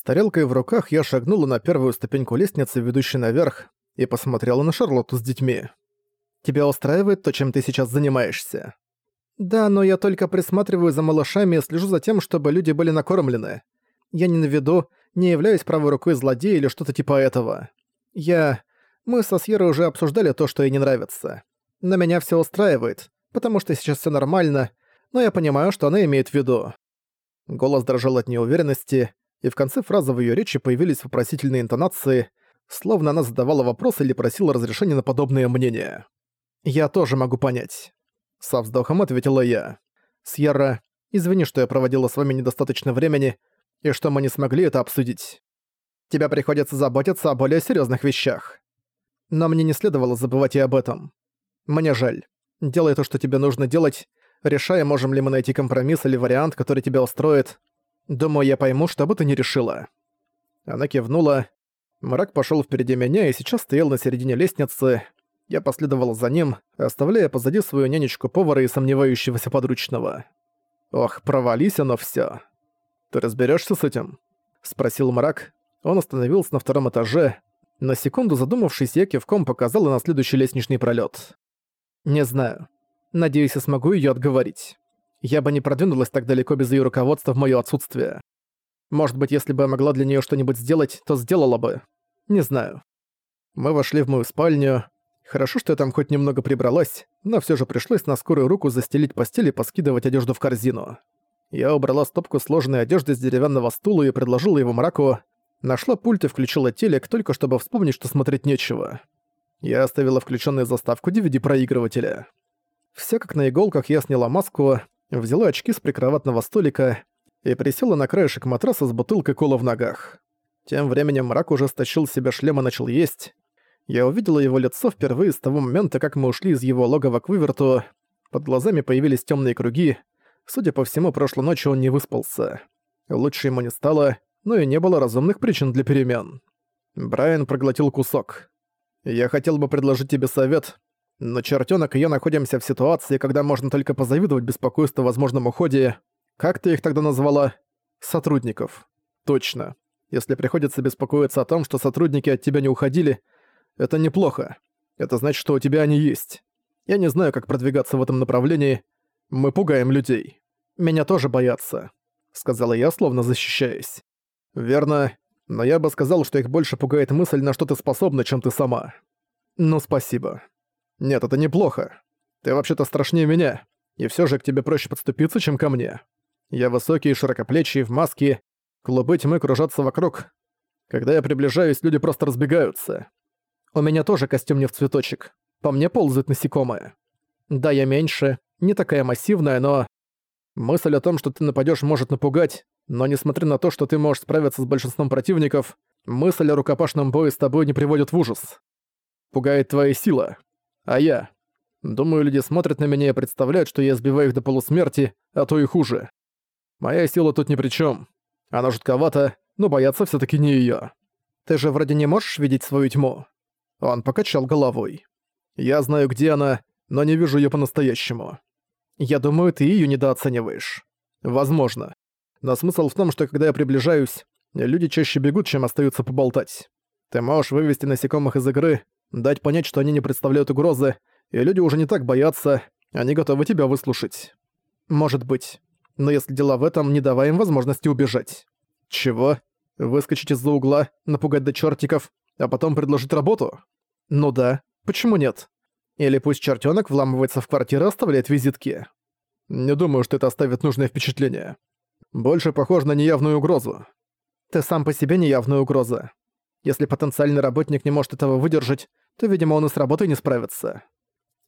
С тарелкой в руках я шагнула на первую ступеньку лестницы, ведущей наверх, и посмотрела на Шарлотту с детьми. «Тебя устраивает то, чем ты сейчас занимаешься?» «Да, но я только присматриваю за малышами и слежу за тем, чтобы люди были накормлены. Я не на виду, не являюсь правой рукой злодея или что-то типа этого. Я... Мы со Сьерой уже обсуждали то, что ей не нравится. Но меня все устраивает, потому что сейчас все нормально, но я понимаю, что она имеет в виду». Голос дрожал от неуверенности, и в конце фразы в ее речи появились вопросительные интонации, словно она задавала вопрос или просила разрешения на подобное мнение. «Я тоже могу понять». Со вздохом ответила я. «Сьерра, извини, что я проводила с вами недостаточно времени, и что мы не смогли это обсудить. Тебя приходится заботиться о более серьезных вещах. Но мне не следовало забывать и об этом. Мне жаль. Делай то, что тебе нужно делать, решая, можем ли мы найти компромисс или вариант, который тебя устроит. Думаю, я пойму, что бы ты ни решила». Она кивнула. Мрак пошёл впереди меня и сейчас стоял на середине лестницы. Я последовал за ним, оставляя позади свою нянечку-повара и сомневающегося подручного. Ох, провались оно всё. «Ты разберёшься с этим?» — спросил мрак. Он остановился на втором этаже. На секунду задумавшись, я кивком показал на следующий лестничный пролёт. «Не знаю. Надеюсь, я смогу её отговорить». Я бы не продвинулась так далеко без её руководства в моё отсутствие. Может быть, если бы я могла для неё что-нибудь сделать, то сделала бы. Не знаю. Мы вошли в мою спальню. Хорошо, что я там хоть немного прибралась, но всё же пришлось на скорую руку застелить постель и поскидывать одежду в корзину. Я убрала стопку сложенной одежды с деревянного стула и предложила его мраку. Нашла пульт и включила телек, только чтобы вспомнить, что смотреть нечего. Я оставила включённую заставку DVD-проигрывателя. Всё как на иголках я сняла маску, взяла очки с прикроватного столика и присела на краешек матраса с бутылкой кола в ногах. Тем временем мрак уже стащил с себя шлем и начал есть. Я увидела его лицо впервые с того момента, как мы ушли из его логова к выверту. Под глазами появились темные круги. Судя по всему, прошлой ночью он не выспался. Лучше ему не стало, но и не было разумных причин для перемен. Брайан проглотил кусок. «Я хотел бы предложить тебе совет, но чертёнок и я находимся в ситуации, когда можно только позавидовать беспокойству о возможном уходе. Как ты их тогда назвала? Сотрудников. Точно. Если приходится беспокоиться о том, что сотрудники от тебя не уходили, это неплохо. Это значит, что у тебя они есть. Я не знаю, как продвигаться в этом направлении. Мы пугаем людей. Меня тоже боятся», — сказала я, словно защищаясь. «Верно, но я бы сказал, что их больше пугает мысль, на что ты способна, чем ты сама. Ну, спасибо. Нет, это неплохо. Ты вообще-то страшнее меня, и все же к тебе проще подступиться, чем ко мне. Я высокий широкоплечий, в маске, клубы тьмы кружатся вокруг. Когда я приближаюсь, люди просто разбегаются. У меня тоже костюм не в цветочек. По мне ползают насекомые. Да, я меньше, не такая массивная, но... Мысль о том, что ты нападёшь, может напугать, но несмотря на то, что ты можешь справиться с большинством противников, мысль о рукопашном бою с тобой не приводит в ужас. Пугает твоя сила. А я? Думаю, люди смотрят на меня и представляют, что я сбиваю их до полусмерти, а то и хуже. Моя сила тут ни при чем. Она жутковата, но бояться все таки не ее. Ты же вроде не можешь видеть свою тьму? Он покачал головой. Я знаю, где она, но не вижу ее по-настоящему. Я думаю, ты ее недооцениваешь. Возможно. Но смысл в том, что когда я приближаюсь, люди чаще бегут, чем остаются поболтать. Ты можешь вывести насекомых из игры, дать понять, что они не представляют угрозы, и люди уже не так боятся, они готовы тебя выслушать. Может быть. Но если дела в этом, не давай им возможности убежать. Чего? Выскочить из-за угла, напугать до чертиков, а потом предложить работу? Ну да, почему нет? Или пусть чертенок вламывается в квартиру и оставляет визитки. Не думаю, что это оставит нужное впечатление. Больше похоже на неявную угрозу. Ты сам по себе неявная угроза. Если потенциальный работник не может этого выдержать, то, видимо, он и с работой не справится.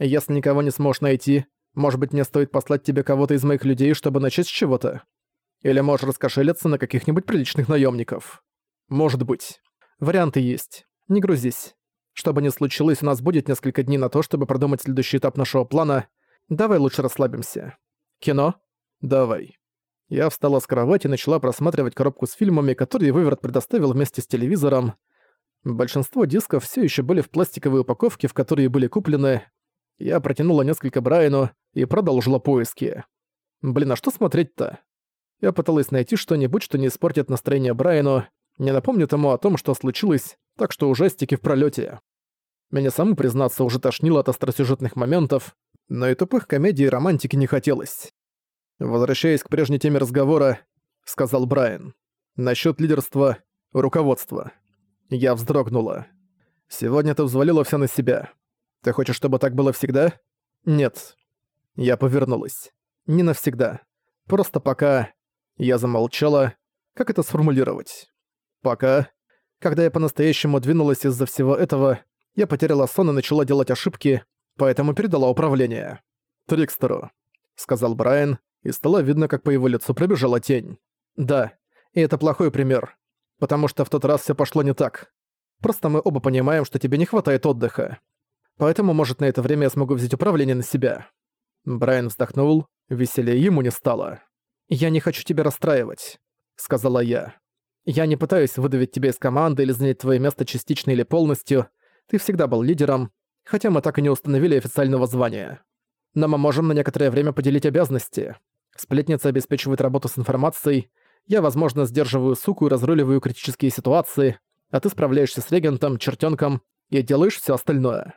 Если никого не сможешь найти, может быть, мне стоит послать тебе кого-то из моих людей, чтобы начать с чего-то? Или можешь раскошелиться на каких-нибудь приличных наемников? Может быть. Варианты есть. Не грузись. Что бы ни случилось, у нас будет несколько дней на то, чтобы продумать следующий этап нашего плана. Давай лучше расслабимся. Кино? Давай. Я встала с кровати и начала просматривать коробку с фильмами, которые Выверт предоставил вместе с телевизором. Большинство дисков все еще были в пластиковой упаковке, в которые были куплены. Я протянула несколько Брайану и продолжила поиски. Блин, а что смотреть-то? Я пыталась найти что-нибудь, что не испортит настроение Брайану, Не напомнит ему о том, что случилось, так что ужастики в пролете. Меня саму, признаться, уже тошнило от остросюжетных моментов, но и тупых комедий и романтики не хотелось. «Возвращаясь к прежней теме разговора», — сказал Брайан, — «насчёт лидерства, руководства». Я вздрогнула. «Сегодня ты взвалила всё на себя. Ты хочешь, чтобы так было всегда?» «Нет». Я повернулась. «Не навсегда. Просто пока...» Я замолчала. Как это сформулировать? «Пока...» Когда я по-настоящему двинулась из-за всего этого, я потеряла сон и начала делать ошибки, поэтому передала управление. «Трикстеру», — сказал Брайан, и стало видно, как по его лицу пробежала тень. «Да, и это плохой пример, потому что в тот раз все пошло не так. Просто мы оба понимаем, что тебе не хватает отдыха. Поэтому, может, на это время я смогу взять управление на себя». Брайан вздохнул, веселее ему не стало. «Я не хочу тебя расстраивать», — сказала я. «Я не пытаюсь выдавить тебя из команды или занять твое место частично или полностью. Ты всегда был лидером, хотя мы так и не установили официального звания. Но мы можем на некоторое время поделить обязанности. Сплетница обеспечивает работу с информацией, я, возможно, сдерживаю суку и разруливаю критические ситуации, а ты справляешься с регентом, чертенком и делаешь все остальное.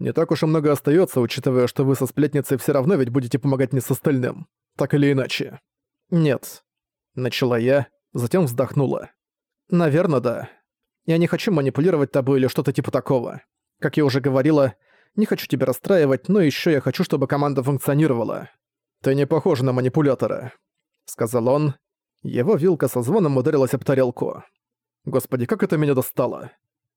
Не так уж и много остается, учитывая, что вы со сплетницей все равно ведь будете помогать мне с остальным. Так или иначе. Нет. Начала я, затем вздохнула. Наверное, да. Я не хочу манипулировать тобой или что-то типа такого. Как я уже говорила, не хочу тебя расстраивать, но еще я хочу, чтобы команда функционировала. Ты не похожа на манипулятора, сказал он. Его вилка со звоном ударилась об тарелку. Господи, как это меня достало.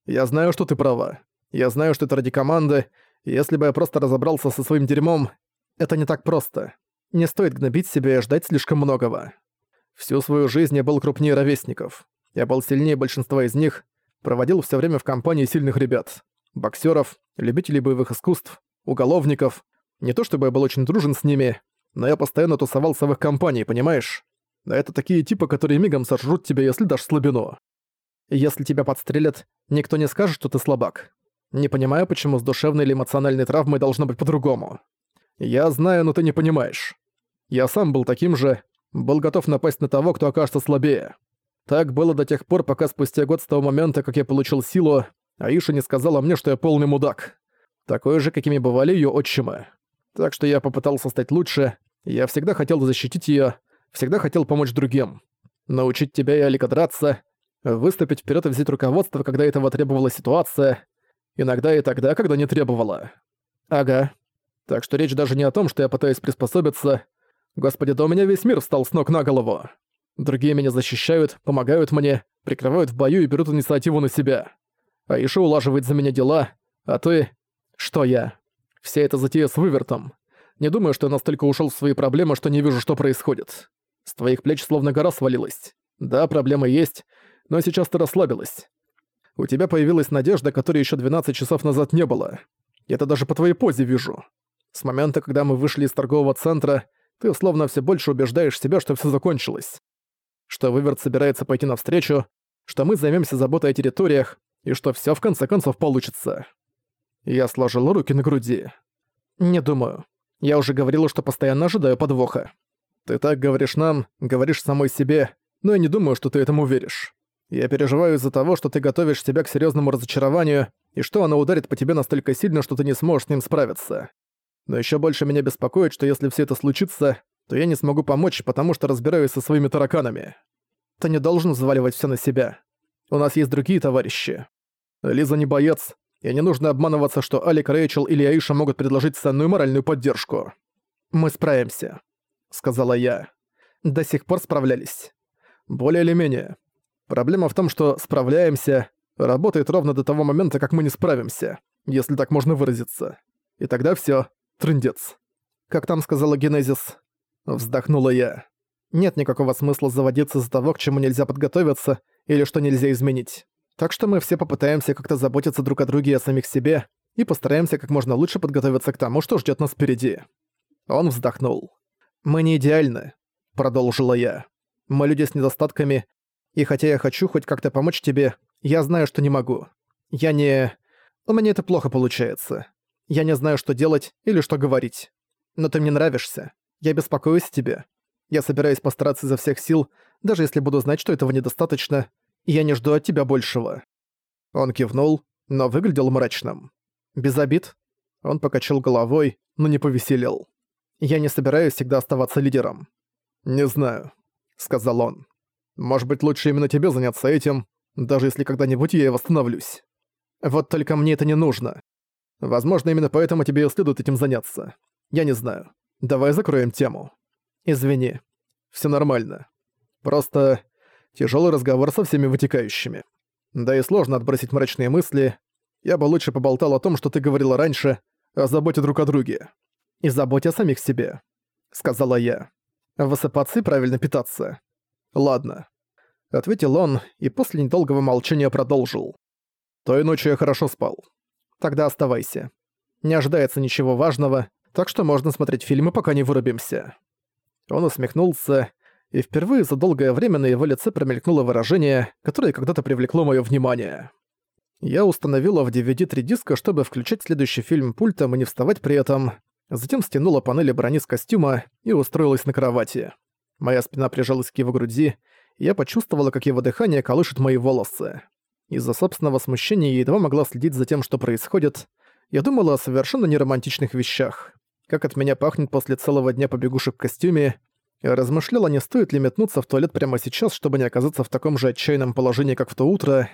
Я знаю, что ты права. Я знаю, что это ради команды, если бы я просто разобрался со своим дерьмом, это не так просто. Не стоит гнобить себя и ждать слишком многого. Всю свою жизнь я был крупнее ровесников. Я был сильнее большинства из них, проводил все время в компании сильных ребят. Боксеров, любителей боевых искусств, уголовников. Не то чтобы я был очень дружен с ними, но я постоянно тусовался в их компании, понимаешь? Это такие типы, которые мигом сожрут тебя, если дашь слабину. Если тебя подстрелят, никто не скажет, что ты слабак. Не понимаю, почему с душевной или эмоциональной травмой должно быть по-другому. Я знаю, но ты не понимаешь. Я сам был таким же, был готов напасть на того, кто окажется слабее. Так было до тех пор, пока спустя год с того момента, как я получил силу, Аиша не сказала мне, что я полный мудак. Такой же, какими бывали её отчимы. Так что я попытался стать лучше, я всегда хотел защитить её, всегда хотел помочь другим. Научить тебя и Алика драться, выступить вперёд и взять руководство, когда этого требовала ситуация, иногда и тогда, когда не требовала. Ага. Так что речь даже не о том, что я пытаюсь приспособиться. Господи, да у меня весь мир встал с ног на голову. Другие меня защищают, помогают мне, прикрывают в бою и берут инициативу на себя. Аиша улаживает за меня дела, а ты... Что я? Вся эта затея с вывертом. Не думаю, что я настолько ушел в свои проблемы, что не вижу, что происходит. С твоих плеч словно гора свалилась. Да, проблемы есть, но сейчас ты расслабилась. У тебя появилась надежда, которой еще 12 часов назад не было. Я это даже по твоей позе вижу. С момента, когда мы вышли из торгового центра, ты словно все больше убеждаешь себя, что все закончилось. Что Выверт собирается пойти навстречу, что мы займемся заботой о территориях, и что все в конце концов получится. Я сложил руки на груди. Не думаю. Я уже говорила, что постоянно ожидаю подвоха. Ты так говоришь нам, говоришь самой себе, но я не думаю, что ты этому веришь. Я переживаю из-за того, что ты готовишь себя к серьезному разочарованию, и что оно ударит по тебе настолько сильно, что ты не сможешь с ним справиться. Но еще больше меня беспокоит, что если все это случится, то я не смогу помочь, потому что разбираюсь со своими тараканами. Ты не должен взваливать все на себя. У нас есть другие товарищи. Лиза не боец, и не нужно обманываться, что Алик, Рэйчел или Аиша могут предложить ценную моральную поддержку. «Мы справимся», — сказала я. До сих пор справлялись. Более или менее. Проблема в том, что «справляемся» работает ровно до того момента, как мы не справимся, если так можно выразиться. И тогда все, трындец. Как там сказала Генезис? Вздохнула я. Нет никакого смысла заводиться за того, к чему нельзя подготовиться или что нельзя изменить. Так что мы все попытаемся как-то заботиться друг о друге и о самих себе и постараемся как можно лучше подготовиться к тому, что ждет нас впереди. Он вздохнул. «Мы не идеальны», — продолжила я. «Мы люди с недостатками, и хотя я хочу хоть как-то помочь тебе, я знаю, что не могу. Я не... У меня это плохо получается. Я не знаю, что делать или что говорить. Но ты мне нравишься. Я беспокоюсь о тебе. Я собираюсь постараться изо всех сил, даже если буду знать, что этого недостаточно. Я не жду от тебя большего». Он кивнул, но выглядел мрачным. «Без обид?» Он покачал головой, но не повеселел. «Я не собираюсь всегда оставаться лидером». «Не знаю», — сказал он. «Может быть, лучше именно тебе заняться этим, даже если когда-нибудь я и восстановлюсь. Вот только мне это не нужно. Возможно, именно поэтому тебе и следует этим заняться. Я не знаю. Давай закроем тему. Извини. Все нормально. Просто тяжелый разговор со всеми вытекающими. Да и сложно отбросить мрачные мысли. Я бы лучше поболтал о том, что ты говорила раньше, о заботе друг о друге. И заботе о самих себе, сказала я. Высыпаться и правильно питаться. Ладно. Ответил он и после недолгого молчания продолжил. Той ночью я хорошо спал. Тогда оставайся. Не ожидается ничего важного, так что можно смотреть фильмы, пока не вырубимся». Он усмехнулся, и впервые за долгое время на его лице промелькнуло выражение, которое когда-то привлекло моё внимание. Я установила в DVD три диска, чтобы включать следующий фильм пультом и не вставать при этом, затем стянула панели брони с костюма и устроилась на кровати. Моя спина прижалась к его груди, и я почувствовала, как его дыхание колышет мои волосы. Из-за собственного смущения я едва могла следить за тем, что происходит. Я думала о совершенно неромантичных вещах. Как от меня пахнет после целого дня побегушек в костюме. Я размышляла, не стоит ли метнуться в туалет прямо сейчас, чтобы не оказаться в таком же отчаянном положении, как в то утро.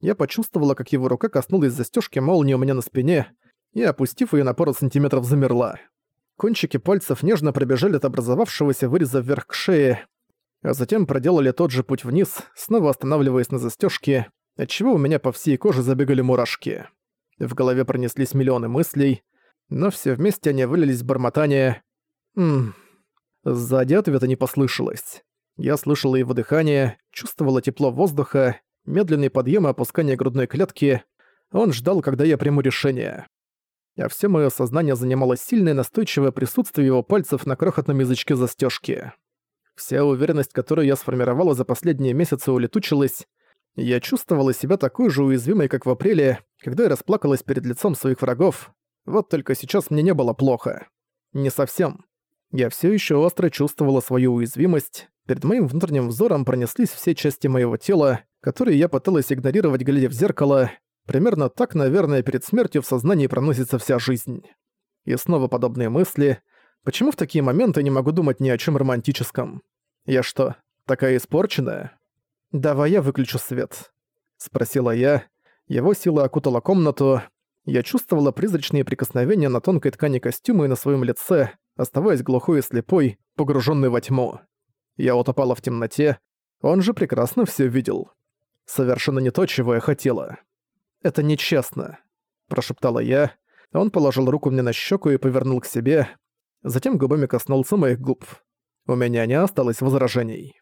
Я почувствовала, как его рука коснулась застежки молнии у меня на спине, и, опустив ее на пару сантиметров, замерла. Кончики пальцев нежно пробежали от образовавшегося выреза вверх к шее, а затем проделали тот же путь вниз, снова останавливаясь на застежке, отчего у меня по всей коже забегали мурашки. В голове пронеслись миллионы мыслей, но все вместе они вылились в бормотание. «Ммм...» Сзади ответа не послышалось. Я слышала его дыхание, чувствовала тепло воздуха, медленный подъем и опускание грудной клетки. Он ждал, когда я приму решение. А все мое сознание занимало сильное настойчивое присутствие его пальцев на крохотном язычке застежки. Вся уверенность, которую я сформировала за последние месяцы, улетучилась, я чувствовала себя такой же уязвимой, как в апреле, когда я расплакалась перед лицом своих врагов. Вот только сейчас мне не было плохо. Не совсем. Я все еще остро чувствовала свою уязвимость. Перед моим внутренним взором пронеслись все части моего тела, которые я пыталась игнорировать, глядя в зеркало. Примерно так, наверное, перед смертью в сознании проносится вся жизнь. И снова подобные мысли. Почему в такие моменты не могу думать ни о чем романтическом? Я что, такая испорченная? «Давай я выключу свет», — спросила я. Его сила окутала комнату. Я чувствовала призрачные прикосновения на тонкой ткани костюма и на своем лице, оставаясь глухой и слепой, погруженной во тьму. Я утопала в темноте, он же прекрасно все видел. Совершенно не то, чего я хотела. «Это нечестно», — прошептала я. Он положил руку мне на щеку и повернул к себе, затем губами коснулся моих губ. У меня не осталось возражений.